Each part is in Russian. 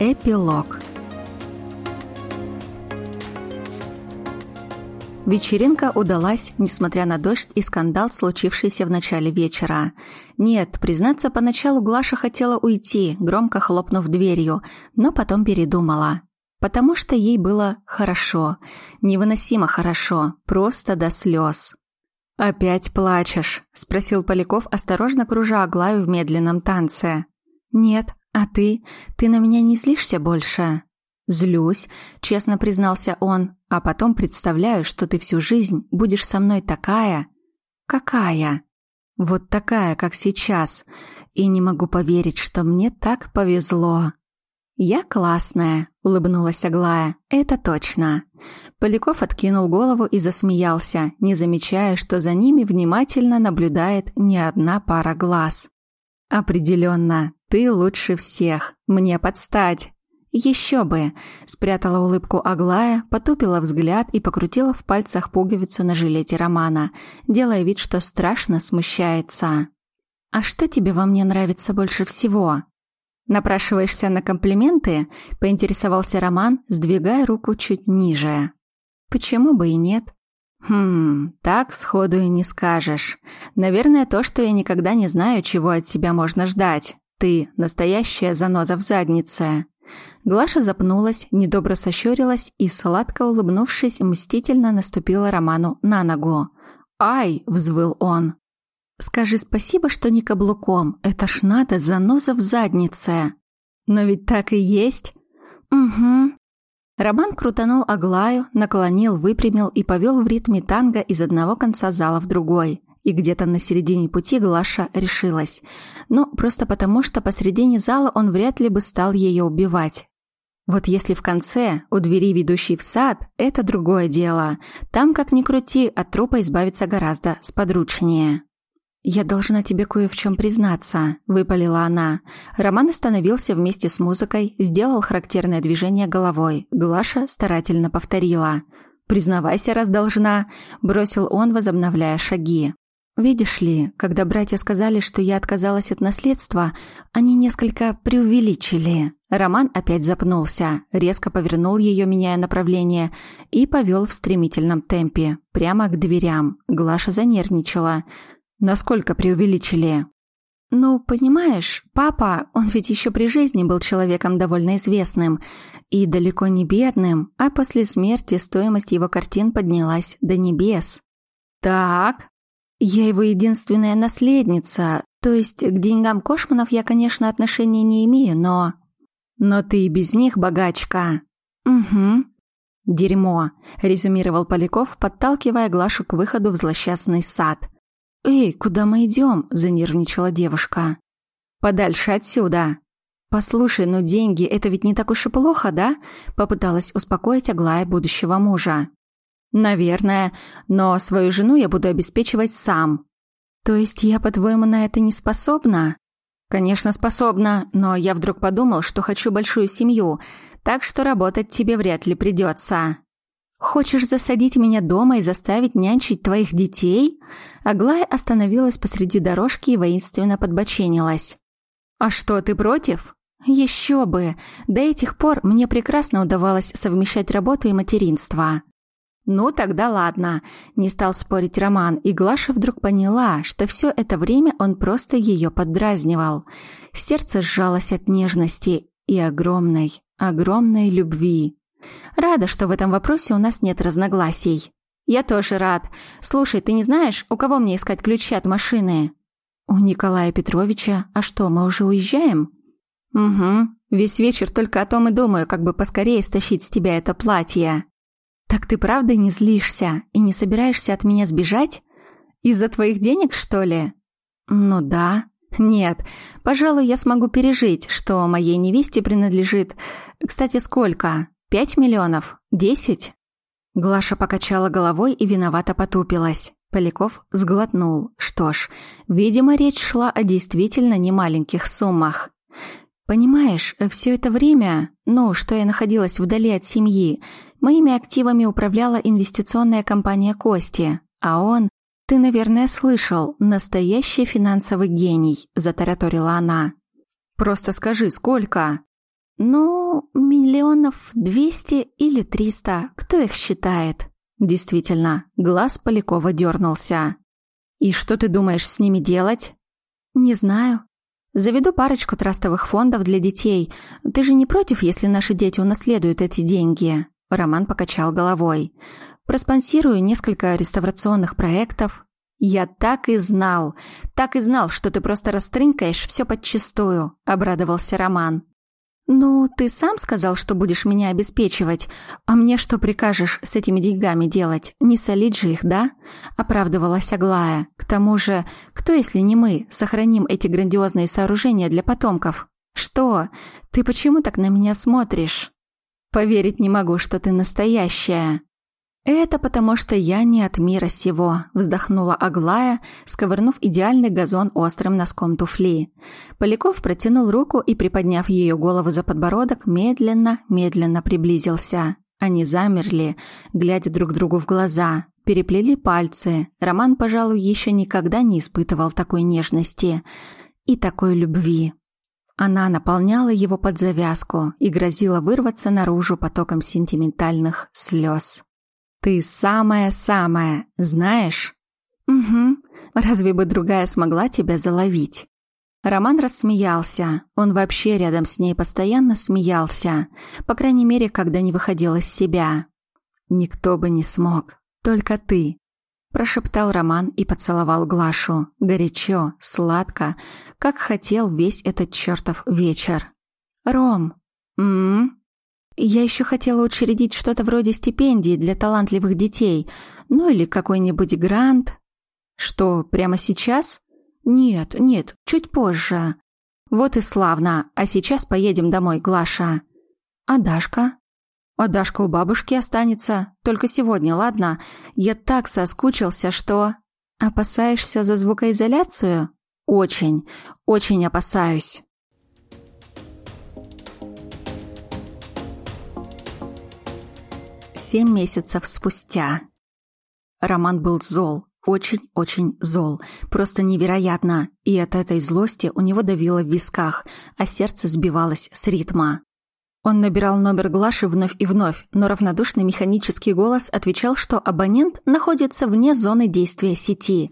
Эпилог Вечеринка удалась, несмотря на дождь и скандал, случившийся в начале вечера. Нет, признаться, поначалу Глаша хотела уйти, громко хлопнув дверью, но потом передумала. Потому что ей было хорошо, невыносимо хорошо, просто до слез. «Опять плачешь?» – спросил Поляков, осторожно кружа Аглаю в медленном танце. «Нет, а ты? Ты на меня не злишься больше?» «Злюсь», — честно признался он, «а потом представляю, что ты всю жизнь будешь со мной такая...» «Какая?» «Вот такая, как сейчас. И не могу поверить, что мне так повезло». «Я классная», — улыбнулась Аглая. «Это точно». Поляков откинул голову и засмеялся, не замечая, что за ними внимательно наблюдает не одна пара глаз. «Определенно, ты лучше всех. Мне подстать». «Еще бы!» – спрятала улыбку Аглая, потупила взгляд и покрутила в пальцах пуговицу на жилете Романа, делая вид, что страшно смущается. «А что тебе во мне нравится больше всего?» «Напрашиваешься на комплименты?» – поинтересовался Роман, сдвигая руку чуть ниже. «Почему бы и нет?» «Хм, так сходу и не скажешь. Наверное, то, что я никогда не знаю, чего от тебя можно ждать. Ты – настоящая заноза в заднице». Глаша запнулась, недобро сощурилась и, сладко улыбнувшись, мстительно наступила Роману на ногу. «Ай!» – взвыл он. «Скажи спасибо, что не каблуком. Это ж надо, заноза в заднице». «Но ведь так и есть». «Угу». Роман крутанул Аглаю, наклонил, выпрямил и повел в ритме танго из одного конца зала в другой. И где-то на середине пути Глаша решилась. Но просто потому, что посредине зала он вряд ли бы стал ее убивать. Вот если в конце, у двери, ведущей в сад, это другое дело. Там, как ни крути, от трупа избавиться гораздо сподручнее. «Я должна тебе кое в чем признаться», — выпалила она. Роман остановился вместе с музыкой, сделал характерное движение головой. Глаша старательно повторила. «Признавайся, раз должна», — бросил он, возобновляя шаги. Видишь ли, когда братья сказали, что я отказалась от наследства, они несколько преувеличили. Роман опять запнулся, резко повернул ее, меняя направление, и повел в стремительном темпе, прямо к дверям. Глаша занервничала. Насколько преувеличили? «Ну, понимаешь, папа, он ведь еще при жизни был человеком довольно известным и далеко не бедным, а после смерти стоимость его картин поднялась до небес». «Так», я его единственная наследница, то есть к деньгам Кошманов я, конечно, отношения не имею, но... Но ты и без них богачка. Угу. Дерьмо, резюмировал Поляков, подталкивая Глашу к выходу в злосчастный сад. Эй, куда мы идем? занервничала девушка. Подальше отсюда. Послушай, ну деньги это ведь не так уж и плохо, да? Попыталась успокоить Аглая будущего мужа. Наверное, но свою жену я буду обеспечивать сам. То есть я, по-твоему, на это не способна? Конечно, способна, но я вдруг подумал, что хочу большую семью, так что работать тебе вряд ли придется. Хочешь засадить меня дома и заставить нянчить твоих детей? Аглая остановилась посреди дорожки и воинственно подбоченилась. А что, ты против? Еще бы. До этих пор мне прекрасно удавалось совмещать работу и материнство. «Ну, тогда ладно», — не стал спорить Роман, и Глаша вдруг поняла, что все это время он просто ее поддразнивал. Сердце сжалось от нежности и огромной, огромной любви. «Рада, что в этом вопросе у нас нет разногласий». «Я тоже рад. Слушай, ты не знаешь, у кого мне искать ключи от машины?» «У Николая Петровича. А что, мы уже уезжаем?» «Угу. Весь вечер только о том и думаю, как бы поскорее стащить с тебя это платье». «Так ты правда не злишься и не собираешься от меня сбежать? Из-за твоих денег, что ли?» «Ну да. Нет. Пожалуй, я смогу пережить, что моей невесте принадлежит... Кстати, сколько? Пять миллионов? Десять?» Глаша покачала головой и виновато потупилась. Поляков сглотнул. Что ж, видимо, речь шла о действительно немаленьких суммах. «Понимаешь, все это время, ну, что я находилась вдали от семьи, Моими активами управляла инвестиционная компания Кости, а он... «Ты, наверное, слышал, настоящий финансовый гений», – затараторила она. «Просто скажи, сколько?» Ну, миллионов двести или триста, кто их считает? Действительно, глаз Полякова дернулся. И что ты думаешь с ними делать? Не знаю. Заведу парочку трастовых фондов для детей. Ты же не против, если наши дети унаследуют эти деньги? Роман покачал головой. Проспонсирую несколько реставрационных проектов. Я так и знал, так и знал, что ты просто растрынкаешь все подчистую, обрадовался Роман. «Ну, ты сам сказал, что будешь меня обеспечивать. А мне что прикажешь с этими деньгами делать? Не солить же их, да?» — оправдывалась Аглая. «К тому же, кто, если не мы, сохраним эти грандиозные сооружения для потомков? Что? Ты почему так на меня смотришь?» «Поверить не могу, что ты настоящая». «Это потому, что я не от мира сего», — вздохнула Аглая, сковырнув идеальный газон острым носком туфли. Поляков протянул руку и, приподняв ее голову за подбородок, медленно, медленно приблизился. Они замерли, глядя друг другу в глаза, переплели пальцы. Роман, пожалуй, еще никогда не испытывал такой нежности и такой любви. Она наполняла его под завязку и грозила вырваться наружу потоком сентиментальных слез. Ты самая-самая, знаешь? Угу. Разве бы другая смогла тебя заловить? Роман рассмеялся. Он вообще рядом с ней постоянно смеялся, по крайней мере, когда не выходил из себя. Никто бы не смог, только ты, прошептал Роман и поцеловал Глашу, горячо, сладко, как хотел весь этот чертов вечер. Ром. М, я еще хотела учредить что-то вроде стипендии для талантливых детей, ну или какой-нибудь грант. Что, прямо сейчас? Нет, нет, чуть позже. Вот и славно. А сейчас поедем домой, Глаша. А Дашка? А Дашка у бабушки останется. Только сегодня, ладно? Я так соскучился, что... Опасаешься за звукоизоляцию? Очень, очень опасаюсь. Семь месяцев спустя. Роман был зол, очень-очень зол, просто невероятно, и от этой злости у него давило в висках, а сердце сбивалось с ритма. Он набирал номер Глаши вновь и вновь, но равнодушный механический голос отвечал, что абонент находится вне зоны действия сети.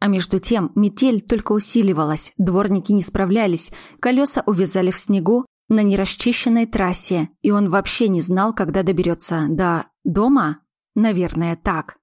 А между тем метель только усиливалась, дворники не справлялись, колеса увязали в снегу, на нерасчищенной трассе, и он вообще не знал, когда доберется до дома? Наверное, так.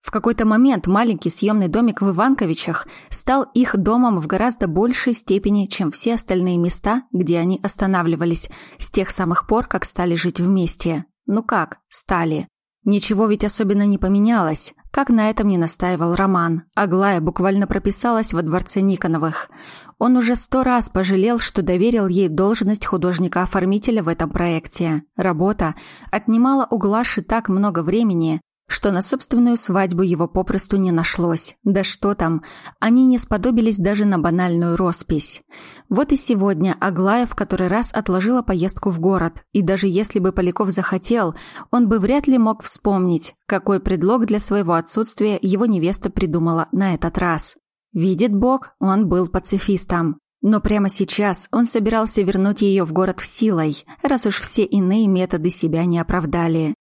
В какой-то момент маленький съемный домик в Иванковичах стал их домом в гораздо большей степени, чем все остальные места, где они останавливались с тех самых пор, как стали жить вместе. Ну как, стали. Ничего ведь особенно не поменялось, как на этом не настаивал Роман. Аглая буквально прописалась во дворце Никоновых. Он уже сто раз пожалел, что доверил ей должность художника-оформителя в этом проекте. Работа отнимала у Глаши так много времени, что на собственную свадьбу его попросту не нашлось. Да что там, они не сподобились даже на банальную роспись. Вот и сегодня Аглая в который раз отложила поездку в город, и даже если бы Поляков захотел, он бы вряд ли мог вспомнить, какой предлог для своего отсутствия его невеста придумала на этот раз. Видит Бог, он был пацифистом. Но прямо сейчас он собирался вернуть ее в город силой, раз уж все иные методы себя не оправдали.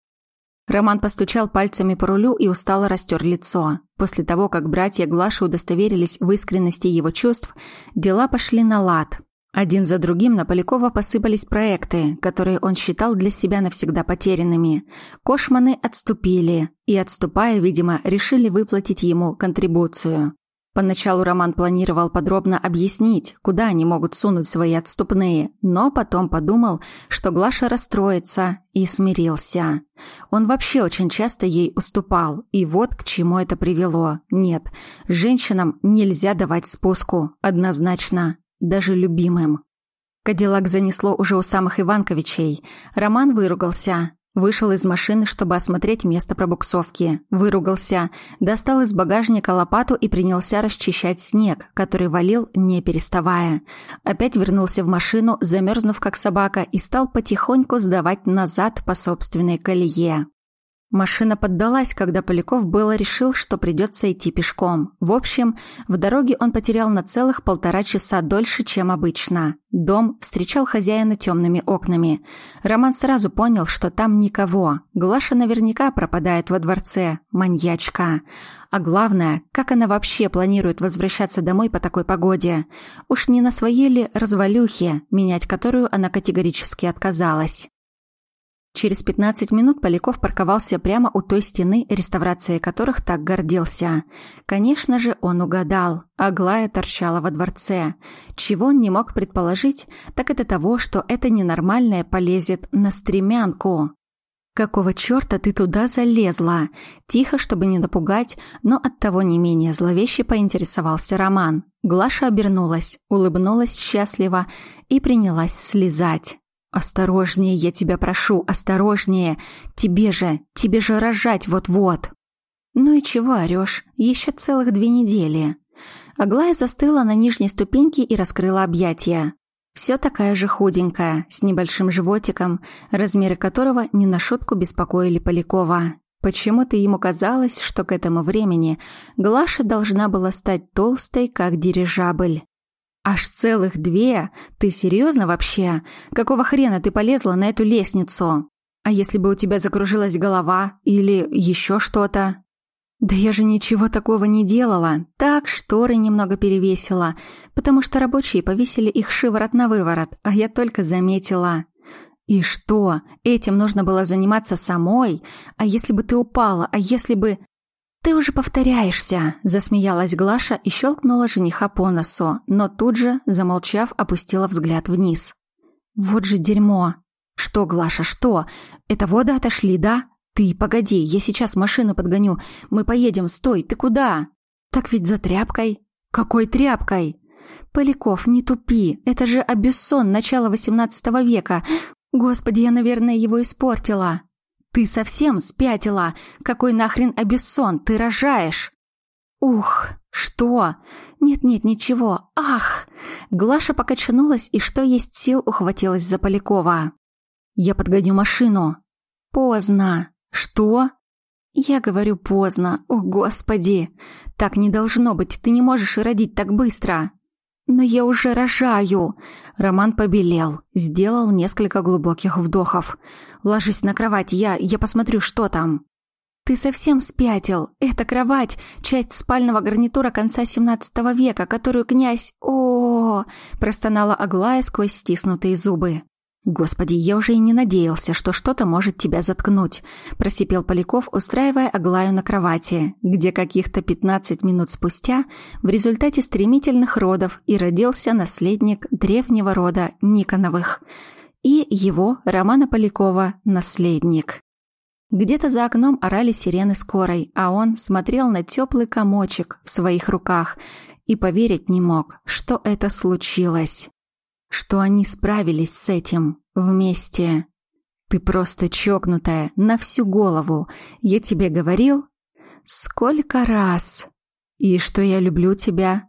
Роман постучал пальцами по рулю и устало растер лицо. После того, как братья Глаши удостоверились в искренности его чувств, дела пошли на лад. Один за другим на Полякова посыпались проекты, которые он считал для себя навсегда потерянными. Кошманы отступили, и, отступая, видимо, решили выплатить ему контрибуцию. Поначалу Роман планировал подробно объяснить, куда они могут сунуть свои отступные, но потом подумал, что Глаша расстроится, и смирился. Он вообще очень часто ей уступал, и вот к чему это привело. Нет, женщинам нельзя давать спуску, однозначно, даже любимым. Кадиллак занесло уже у самых Иванковичей. Роман выругался. Вышел из машины, чтобы осмотреть место пробуксовки. Выругался, достал из багажника лопату и принялся расчищать снег, который валил, не переставая. Опять вернулся в машину, замерзнув как собака, и стал потихоньку сдавать назад по собственной колее. Машина поддалась, когда Поляков было решил, что придется идти пешком. В общем, в дороге он потерял на целых полтора часа дольше, чем обычно. Дом встречал хозяина темными окнами. Роман сразу понял, что там никого. Глаша наверняка пропадает во дворце. Маньячка. А главное, как она вообще планирует возвращаться домой по такой погоде? Уж не на своей ли развалюхе, менять которую она категорически отказалась. Через 15 минут Поляков парковался прямо у той стены, реставрацией которых так гордился. Конечно же, он угадал. Аглая торчала во дворце. Чего он не мог предположить, так это того, что это ненормальное полезет на стремянку. «Какого черта ты туда залезла?» Тихо, чтобы не напугать, но оттого не менее зловеще поинтересовался Роман. Глаша обернулась, улыбнулась счастливо и принялась слезать. «Осторожнее, я тебя прошу, осторожнее! Тебе же, тебе же рожать вот-вот!» «Ну и чего орёшь? Еще целых две недели!» Аглая застыла на нижней ступеньке и раскрыла объятия. Все такая же худенькая, с небольшим животиком, размеры которого не на шутку беспокоили Полякова. Почему-то ему казалось, что к этому времени Глаша должна была стать толстой, как дирижабль. Аж целых две? Ты серьезно вообще? Какого хрена ты полезла на эту лестницу? А если бы у тебя закружилась голова или еще что-то? Да я же ничего такого не делала. Так шторы немного перевесила, потому что рабочие повесили их шиворот на выворот, а я только заметила. И что? Этим нужно было заниматься самой? А если бы ты упала? А если бы... «Ты уже повторяешься», — засмеялась Глаша и щелкнула жениха по носу, но тут же, замолчав, опустила взгляд вниз. «Вот же дерьмо!» «Что, Глаша, что? Это воды отошли, да? Ты, погоди, я сейчас машину подгоню. Мы поедем, стой, ты куда?» «Так ведь за тряпкой». «Какой тряпкой?» «Поляков, не тупи, это же Абюссон, начало XVIII века. Господи, я, наверное, его испортила». «Ты совсем спятила? Какой нахрен Абессон? Ты рожаешь!» «Ух, что? Нет-нет, ничего. Ах!» Глаша покачнулась и, что есть сил, ухватилась за Полякова. «Я подгоню машину». «Поздно». «Что?» «Я говорю поздно. О, Господи! Так не должно быть. Ты не можешь родить так быстро». «Но я уже рожаю!» Роман побелел, сделал несколько глубоких вдохов. «Ложись на кровать, я... я посмотрю, что там». «Ты совсем спятил. Эта кровать — часть спального гарнитура конца XVII века, которую князь... о, -о, -о, -о простонала Аглая сквозь стиснутые зубы. «Господи, я уже и не надеялся, что что-то может тебя заткнуть», – просипел Поляков, устраивая Аглаю на кровати, где каких-то 15 минут спустя в результате стремительных родов и родился наследник древнего рода Никоновых и его, Романа Полякова, наследник. Где-то за окном орали сирены скорой, а он смотрел на теплый комочек в своих руках и поверить не мог, что это случилось что они справились с этим вместе. Ты просто чокнутая на всю голову. Я тебе говорил? Сколько раз? И что я люблю тебя?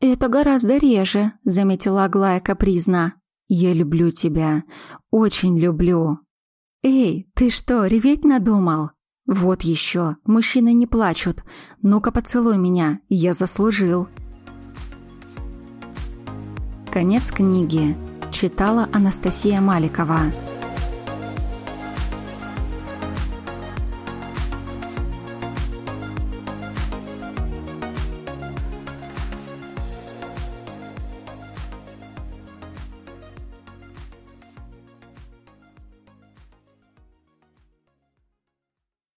Это гораздо реже, заметила Аглая капризно. Я люблю тебя. Очень люблю. Эй, ты что, реветь надумал? Вот еще. Мужчины не плачут. Ну-ка поцелуй меня. Я заслужил. Конец книги. Читала Анастасия Маликова.